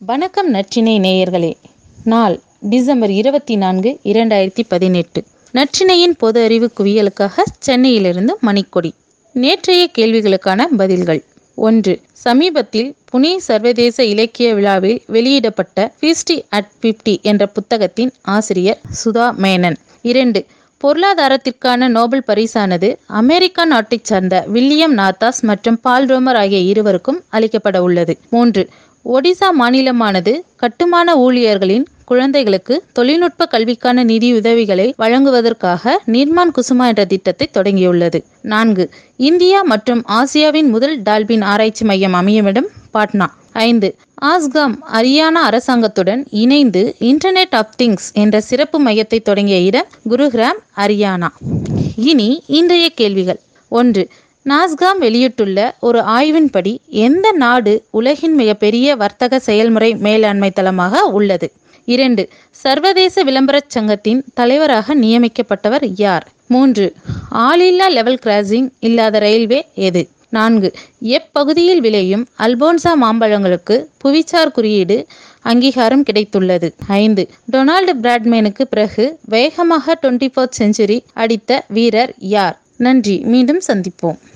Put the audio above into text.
வணக்கம் நற்றினை நேயர்களே. நாள் டிசம்பர் இருபத்தி நான்கு இரண்டாயிரத்தி பதினெட்டு. நற்றினையின் பொது அறிவு குவியலுக்காக சென்னையிலிருந்து மணிக்கொடி. நேற்றைய கேள்விகளுக்கான பதில்கள். ஒன்று சமீபத்தில் புனே சர்வதேச இலக்கிய விழாவில் வெளியிடப்பட்ட ஃபிஃப்டி அட் பிப்டி என்ற புத்தகத்தின் ஆசிரியர் சுதா மேனன். இரண்டு பொருளாதாரத்திற்கான நோபல் பரிசானது அமெரிக்கா நாட்டைச் சார்ந்த வில்லியம் நாத்தாஸ் மற்றும் பால் ரோமர் ஆகிய இருவருக்கும் அளிக்கப்பட உள்ளது. மூன்று ஒடிசா மாநிலமானது கட்டுமான ஊழியர்களின் குழந்தைகளுக்கு தொழில்நுட்ப கல்விக்கான நிதியுதவிகளை வழங்குவதற்காக நிர்மான் குசுமா என்ற திட்டத்தை தொடங்கியுள்ளது. நான்கு இந்தியா மற்றும் ஆசியாவின் முதல் டால்பின் ஆராய்ச்சி மையம் அமையுமிடம் பாட்னா. ஐந்து ஆஸ்காம் ஹரியானா அரசாங்கத்துடன் இணைந்து இன்டர்நெட் ஆஃப் திங்ஸ் என்ற சிறப்பு மையத்தை தொடங்கிய இடம் குருகிராம் ஹரியானா. இனி இன்றைய கேள்விகள். ஒன்று நாஸ்காம் வெளியிட்டுள்ள ஒரு ஆய்வின்படி எந்த நாடு உலகின் மிகப்பெரிய வர்த்தக செயல்முறை மேலாண்மை தளமாக உள்ளது? இரண்டு சர்வதேச விளம்பரச் சங்கத்தின் தலைவராக நியமிக்கப்பட்டவர் யார்? மூன்று ஆளில்லா லெவல் கிராசிங் இல்லாத ரயில்வே எது? நான்கு எப்பகுதியில் விளையும் அல்போன்சா மாம்பழங்களுக்கு புவிசார் குறியீடு அங்கீகாரம் கிடைத்துள்ளது. ஐந்து டொனால்டு பிராட்மேனுக்கு பிறகு வேகமாக டுவெண்ட்டி ஃபோர்த் செஞ்சுரி அடித்த வீரர் யார்? நன்றி மீண்டும் சந்திப்போம்.